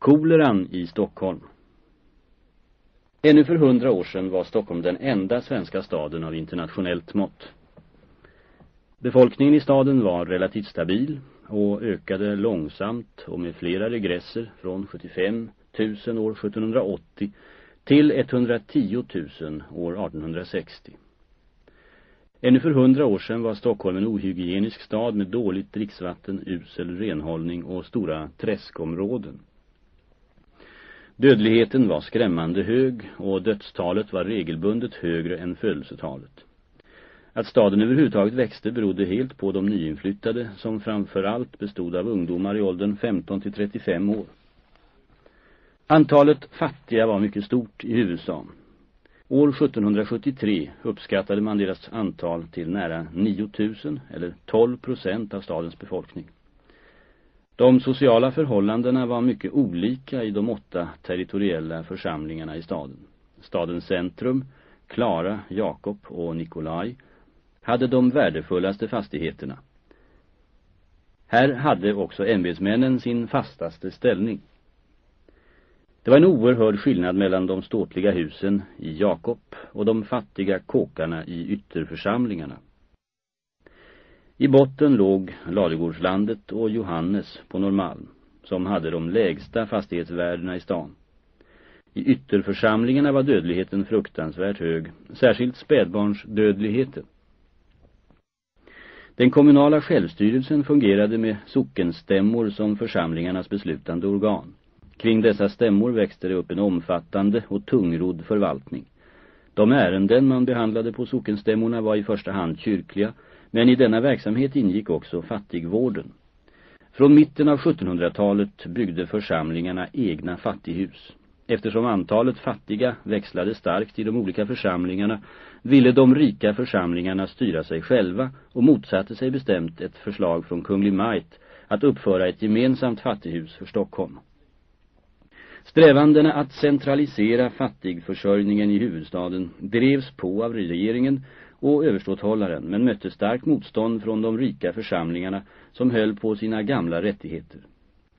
Koleran i Stockholm Ännu för hundra år sedan var Stockholm den enda svenska staden av internationellt mått. Befolkningen i staden var relativt stabil och ökade långsamt och med flera regresser från 75 000 år 1780 till 110 000 år 1860. Ännu för hundra år sedan var Stockholm en ohygienisk stad med dåligt dricksvatten, usel renhållning och stora träskområden. Dödligheten var skrämmande hög och dödstalet var regelbundet högre än födelsetalet. Att staden överhuvudtaget växte berodde helt på de nyinflyttade som framför allt bestod av ungdomar i åldern 15 till 35 år. Antalet fattiga var mycket stort i huvudstaden. År 1773 uppskattade man deras antal till nära 9000 eller 12 procent av stadens befolkning. De sociala förhållandena var mycket olika i de åtta territoriella församlingarna i staden. Stadens centrum, Klara, Jakob och Nikolaj, hade de värdefullaste fastigheterna. Här hade också ämbetsmännen sin fastaste ställning. Det var en oerhörd skillnad mellan de ståtliga husen i Jakob och de fattiga kåkarna i ytterförsamlingarna. I botten låg Ladegårdslandet och Johannes på Norrmalm, som hade de lägsta fastighetsvärdena i stan. I ytterförsamlingarna var dödligheten fruktansvärt hög, särskilt spädbarnsdödligheten. Den kommunala självstyrelsen fungerade med sockenstämmor som församlingarnas beslutande organ. Kring dessa stämmor växte det upp en omfattande och tungrodd förvaltning. De ärenden man behandlade på sockenstämmorna var i första hand kyrkliga, men i denna verksamhet ingick också fattigvården. Från mitten av 1700-talet byggde församlingarna egna fattighus. Eftersom antalet fattiga växlade starkt i de olika församlingarna ville de rika församlingarna styra sig själva och motsatte sig bestämt ett förslag från Kunglig Majt att uppföra ett gemensamt fattighus för Stockholm. Strävandena att centralisera fattigförsörjningen i huvudstaden drevs på av regeringen och överståthållaren men mötte starkt motstånd från de rika församlingarna som höll på sina gamla rättigheter.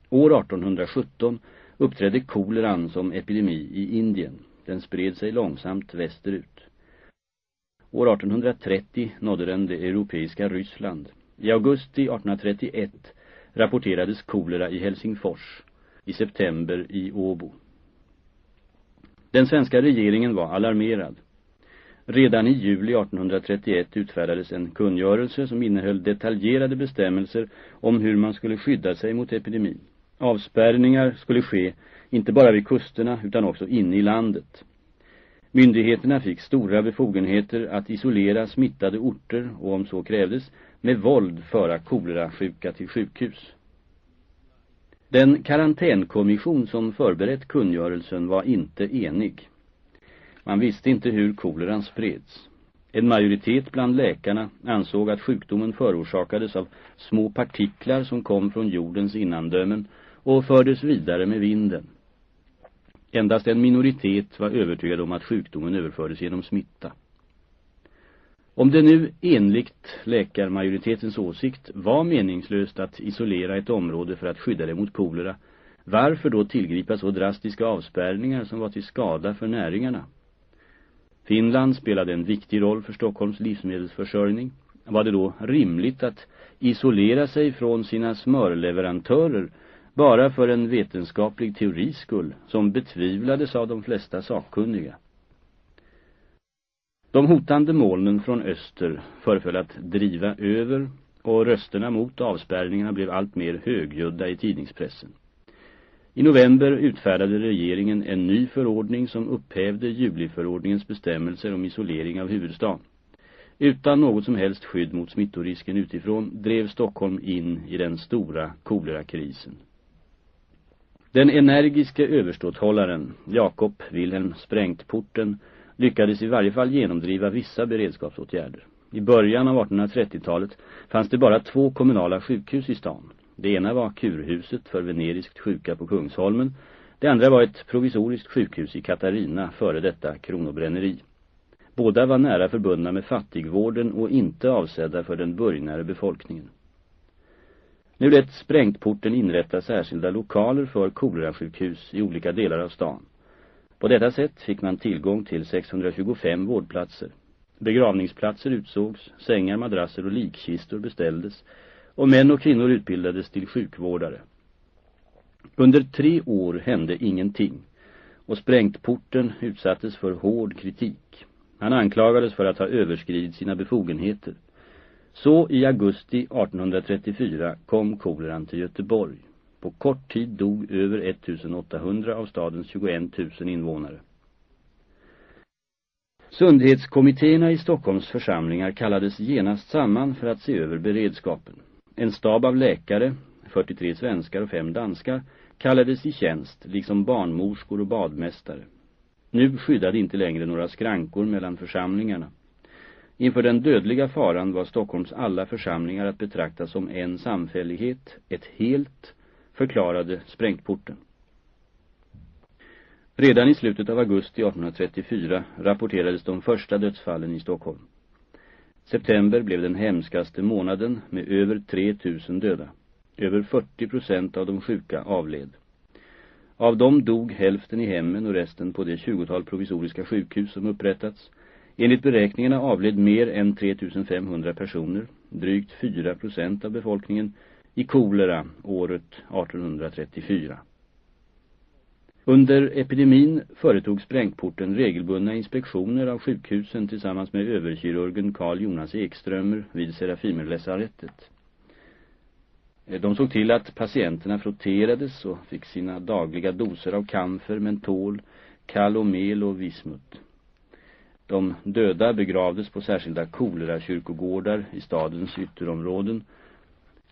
År 1817 uppträdde koleran som epidemi i Indien. Den spred sig långsamt västerut. År 1830 nådde den det europeiska Ryssland. I augusti 1831 rapporterades kolera i Helsingfors, i september i Åbo. Den svenska regeringen var alarmerad. Redan i juli 1831 utfärdades en kungörelse som innehöll detaljerade bestämmelser om hur man skulle skydda sig mot epidemin. Avspärrningar skulle ske inte bara vid kusterna utan också inne i landet. Myndigheterna fick stora befogenheter att isolera smittade orter och om så krävdes med våld föra kolerasjuka till sjukhus. Den karantänkommission som förberett kungörelsen var inte enig. Man visste inte hur koleran spreds. En majoritet bland läkarna ansåg att sjukdomen förorsakades av små partiklar som kom från jordens innandömen och fördes vidare med vinden. Endast en minoritet var övertygad om att sjukdomen överfördes genom smitta. Om det nu enligt läkarmajoritetens åsikt var meningslöst att isolera ett område för att skydda det mot kolera, varför då tillgripa så drastiska avspärrningar som var till skada för näringarna? Finland spelade en viktig roll för Stockholms livsmedelsförsörjning. Var det då rimligt att isolera sig från sina smörleverantörer bara för en vetenskaplig teoris skull som betvivlades av de flesta sakkunniga? De hotande molnen från öster föreföll att driva över och rösterna mot avspärrningarna blev allt mer högljudda i tidningspressen. I november utfärdade regeringen en ny förordning som upphävde juliförordningens bestämmelser om isolering av huvudstaden. Utan något som helst skydd mot smittorisken utifrån drev Stockholm in i den stora kolerakrisen. Den energiske överståthållaren Jakob Wilhelm Sprängtporten lyckades i varje fall genomdriva vissa beredskapsåtgärder. I början av 1830-talet fanns det bara två kommunala sjukhus i stan. Det ena var kurhuset för veneriskt sjuka på Kungsholmen. Det andra var ett provisoriskt sjukhus i Katarina före detta kronobränneri. Båda var nära förbundna med fattigvården och inte avsedda för den börjnare befolkningen. Nu lät sprängtporten inrätta särskilda lokaler för kolerasjukhus i olika delar av stan. På detta sätt fick man tillgång till 625 vårdplatser. Begravningsplatser utsågs, sängar, madrasser och likkistor beställdes och män och kvinnor utbildades till sjukvårdare. Under tre år hände ingenting och sprängtporten utsattes för hård kritik. Han anklagades för att ha överskridit sina befogenheter. Så i augusti 1834 kom koleran till Göteborg. På kort tid dog över 1800 av stadens 21 000 invånare. Sundhetskommittéerna i Stockholms församlingar kallades genast samman för att se över beredskapen. En stab av läkare, 43 svenskar och fem danskar, kallades i tjänst, liksom barnmorskor och badmästare. Nu skyddade inte längre några skrankor mellan församlingarna. Inför den dödliga faran var Stockholms alla församlingar att betrakta som en samfällighet, ett helt, förklarade sprängtporten. Redan i slutet av augusti 1834 rapporterades de första dödsfallen i Stockholm. September blev den hemskaste månaden med över 3000 döda. Över 40 procent av de sjuka avled. Av dem dog hälften i hemmen och resten på det 20-tal provisoriska sjukhus som upprättats. Enligt beräkningarna avled mer än 3500 personer, drygt 4 procent av befolkningen, i kolera året 1834. Under epidemin företog sprängporten regelbundna inspektioner av sjukhusen tillsammans med överkirurgen Carl Jonas Ekströmer vid Serafimerlasarettet. Eh, de såg till att patienterna frotterades och fick sina dagliga doser av kamfer, mentol, kalomel och vismut. De döda begravdes på särskilda kolera-kyrkogårdar i stadens ytterområden.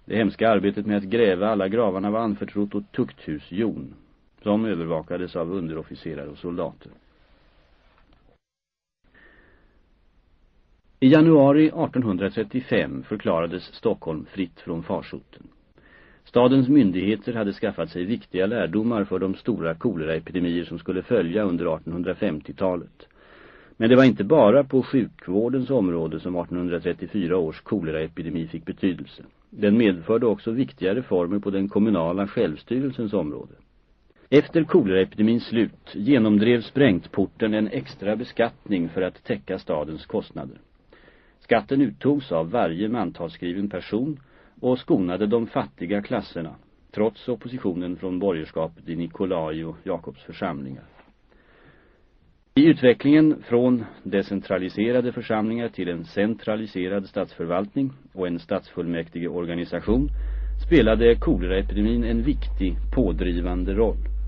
Det hemska arbetet med att gräva alla gravarna var anförtrott åt tukthusjon, som övervakades av underofficerare och soldater. I januari 1835 förklarades Stockholm fritt från farsoten. Stadens myndigheter hade skaffat sig viktiga lärdomar för de stora koleraepidemier som skulle följa under 1850-talet. Men det var inte bara på sjukvårdens område som 1834 års koleraepidemi fick betydelse. Den medförde också viktiga reformer på den kommunala självstyrelsens område. Efter koleraepidemins slut genomdrev sprängtporten en extra beskattning för att täcka stadens kostnader. Skatten uttogs av varje mantalskriven person och skonade de fattiga klasserna, trots oppositionen från borgerskapet i Nikolaj och Jakobs församlingar. I utvecklingen från decentraliserade församlingar till en centraliserad statsförvaltning och en statsfullmäktige organisation spelade koleraepidemin en viktig pådrivande roll.